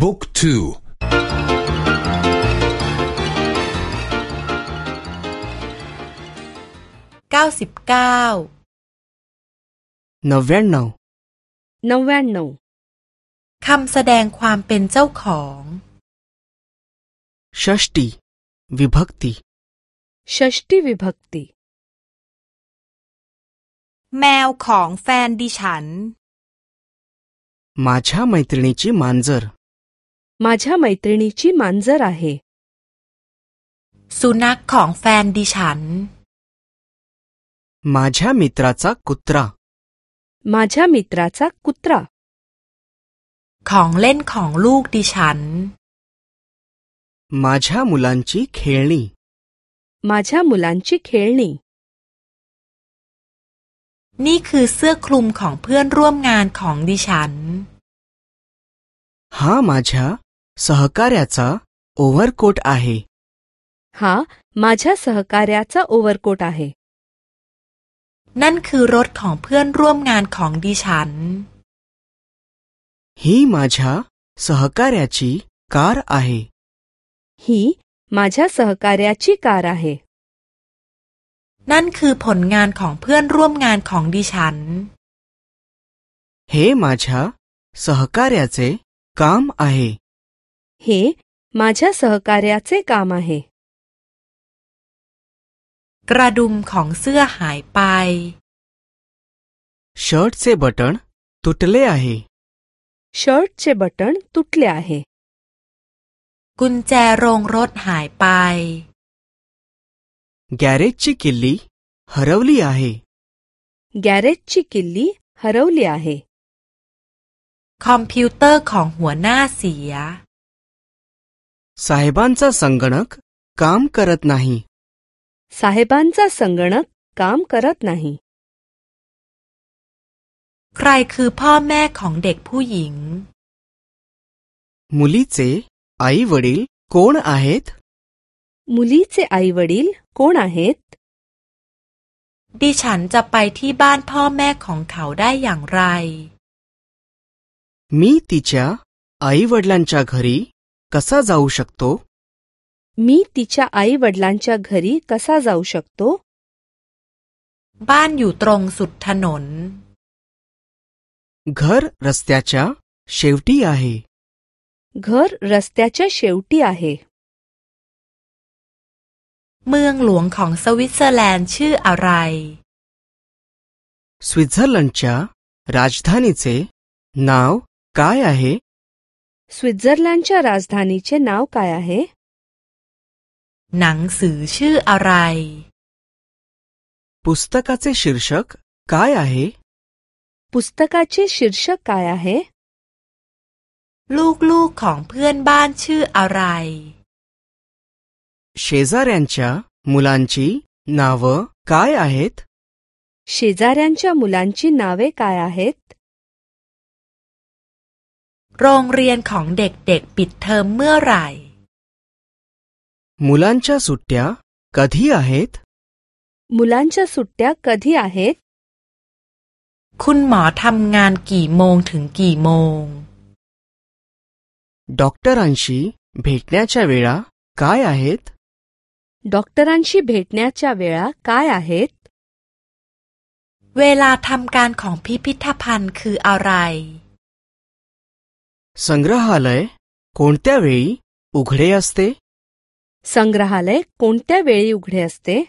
บุ๊กทูเก้าสิบเก้านเวคำแสดงความเป็นเจ้าของ ชัชตีวิบักติชัชตีวิบักติแมวของแฟนดิฉัน มาชาไมตรินีจีมันจร์มा झ ् य ाตร त ् र ชีมัน म ाราเฮสุนั न ของแฟนดิฉันมาจ่ามิตรจ้กคุตรามาจ่ามิตรจ้กคุตราของเล่นของลูกดิฉันมาจ่ามุลันชีเขลนีมาจ่ามุลันชีเขลนีนี่คือเสื้อคลุมของเพื่อนร่วมงานของดิฉันฮ่ามาจ่าสหกा र ् य ा च ा ओ व ् ह र क อาเฮฮ हा माझ्या सहकार्याचा ओव्हरकोट นั่นคือรถของเพื่อนร่วมงานของดิฉันฮีมาจาสหการ์ยาชีคาร์อาเฮฮีมาจาสหการ์ยาชีคาร์อาเฮนั่นคือผลงานของเพื่อนร่วมงานของดิฉันเฮมาจาสหการ์ยาเซ่กามอาเฮ हे माझ्या सहकार्याचे काम आहे กระดุมของเสื้อหายไป शर्टचे बटण तुटले आहे शर्टचे बटण तुटले आहे กุญแจโรงรถหายไป गॅरेजची किल्ली हरवली आहे गॅरेजची किल्ली हरवली आहे คอมพิวเตอร์ของหัวหน้าเสีย साहेबांचा संगणक काम करत नाही साहेबांचा संगणक काम करत नाही ใครคือพ่อแม่ของเด็กผู้หญิงมุลีเจอายวดิลโคนอาเหตมุลีเจอายวดิลโคนอาเหตดิฉันจะไปที่บ้านพ่อแม่ของเขาได้อย่างไรมีติชาอายวดลันชาหรี कसा जाऊ शकतो मी तिच्या आई वडिलांच्या घरी कसा जाऊ शकतो बान सुठनोन घर रस्त्याच्या शेवटी आहे घर रस्त्याच्या शेवटी आहे अराय स्वित्झर्लंडच्या राजधानीचे नाव काय आहे स्वित्झर्लंडच्या राजधानीचे नाव काय आहे หนังสือชื่ออะไร पुस्तकाचे शीर्षक काय आहे पुस्तकाचे शीर्षक काय आहे ลูกๆของเพื่อนบ้านชื่ออะไร शेजाऱ्यांच्या मुलांची नावं काय आहेत शेजाऱ्यांच्या मुलांची नावे काय आहेत โรงเรียนของเด็กๆ ปิดเทอมเมื่อไหร่มูลันชาสุดยากะที่อาเหตมูลันชาสุดยากะที่อาเหตคุณหมอทำงานกี่โมงถึงกี่โมงด็อกเตอร์อันชีเบิดเนชาเวลากายอาเหตด็อกเตอร์อันชีเบิดเนชาเวลากายอาเหตเวลาทำการของพิพิธภัณฑ์คืออะไร संग्रहालय कोणत्या वेळी उघडे असते संग्रहालय कोणत्या वेळी उघडे असते